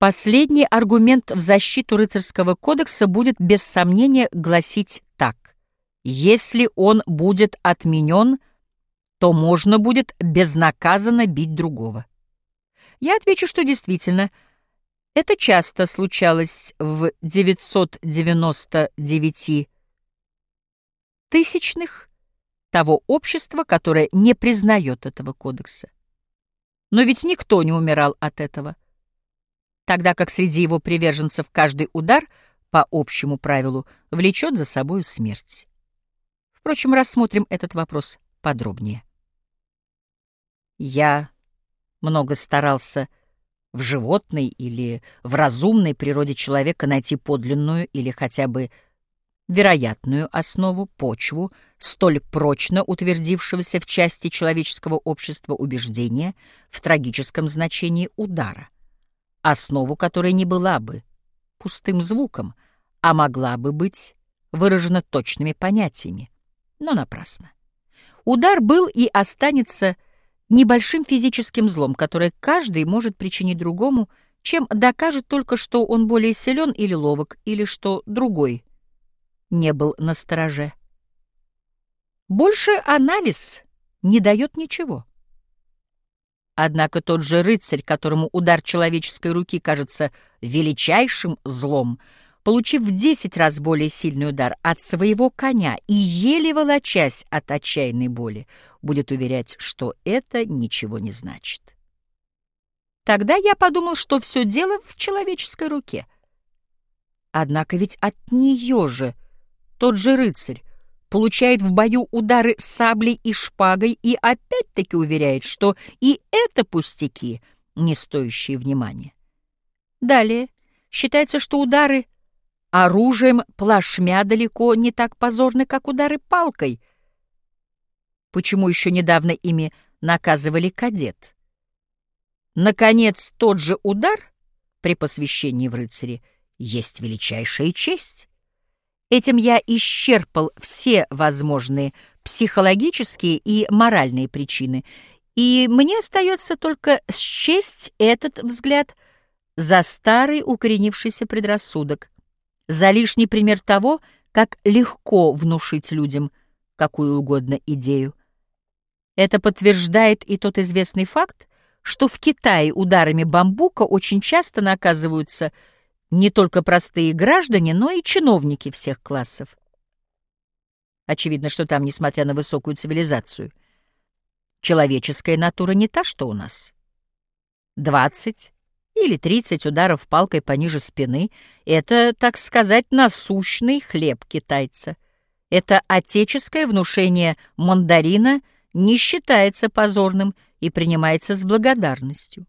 Последний аргумент в защиту рыцарского кодекса будет без сомнения гласить так. Если он будет отменен, то можно будет безнаказанно бить другого. Я отвечу, что действительно, это часто случалось в 999 тысячных того общества, которое не признает этого кодекса. Но ведь никто не умирал от этого тогда как среди его приверженцев каждый удар, по общему правилу, влечет за собою смерть. Впрочем, рассмотрим этот вопрос подробнее. Я много старался в животной или в разумной природе человека найти подлинную или хотя бы вероятную основу, почву, столь прочно утвердившегося в части человеческого общества убеждения в трагическом значении удара — основу которой не была бы пустым звуком, а могла бы быть выражена точными понятиями, но напрасно. Удар был и останется небольшим физическим злом, которое каждый может причинить другому, чем докажет только, что он более силен или ловок, или что другой не был на стороже. Больше анализ не дает ничего. Однако тот же рыцарь, которому удар человеческой руки кажется величайшим злом, получив в десять раз более сильный удар от своего коня и еле волочась от отчаянной боли, будет уверять, что это ничего не значит. Тогда я подумал, что все дело в человеческой руке. Однако ведь от нее же тот же рыцарь получает в бою удары саблей и шпагой и опять-таки уверяет, что и это пустяки, не стоящие внимания. Далее считается, что удары оружием плашмя далеко не так позорны, как удары палкой. Почему еще недавно ими наказывали кадет? Наконец, тот же удар при посвящении в рыцаре есть величайшая честь. Этим я исчерпал все возможные психологические и моральные причины, и мне остается только счесть этот взгляд за старый укоренившийся предрассудок, за лишний пример того, как легко внушить людям какую угодно идею. Это подтверждает и тот известный факт, что в Китае ударами бамбука очень часто наказываются – не только простые граждане, но и чиновники всех классов. Очевидно, что там, несмотря на высокую цивилизацию, человеческая натура не та, что у нас. Двадцать или тридцать ударов палкой пониже спины — это, так сказать, насущный хлеб китайца. Это отеческое внушение мандарина не считается позорным и принимается с благодарностью.